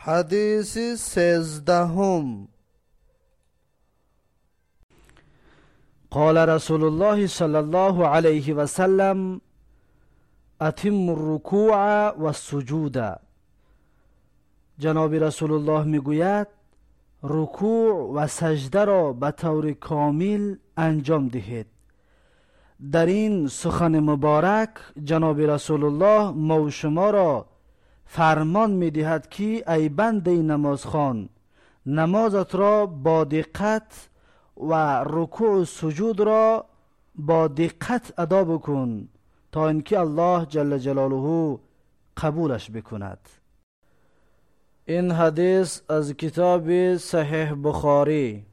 حدیث سیزدهم. قال رسول الله صلی الله علیه و سلم اتم الرکوع و السجود جناب رسول الله می‌گوید رکوع و سجده را به طور کامل انجام دهید. در این سخن مبارک جناب رسول الله ما و شما را فرمان می دهد که ای بنده نمازخوان نمازت را با دقت و رکوع و سجود را با دقت ادا بکن تا اینکه الله جل جلاله قبولش بکند. این حدیث از کتاب صحیح بخاری.